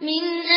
من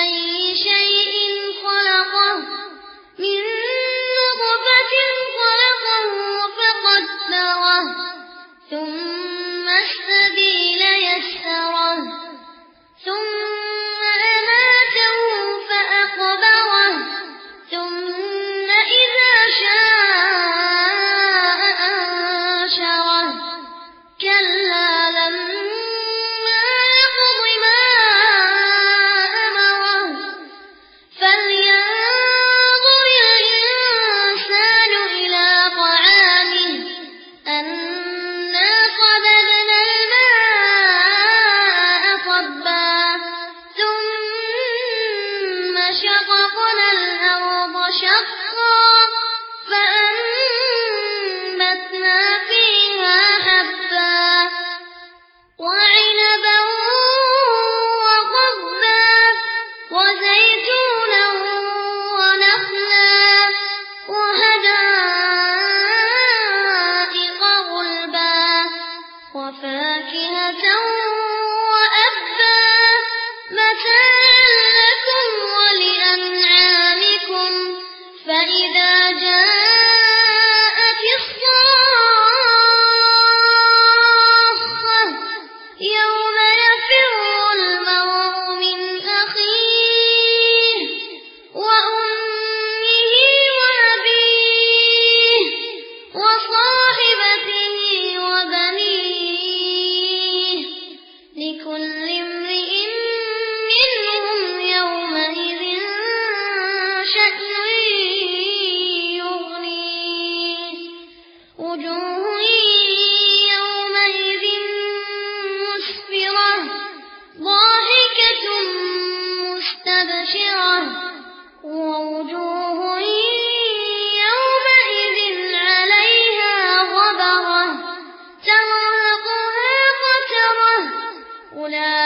لكل أولئك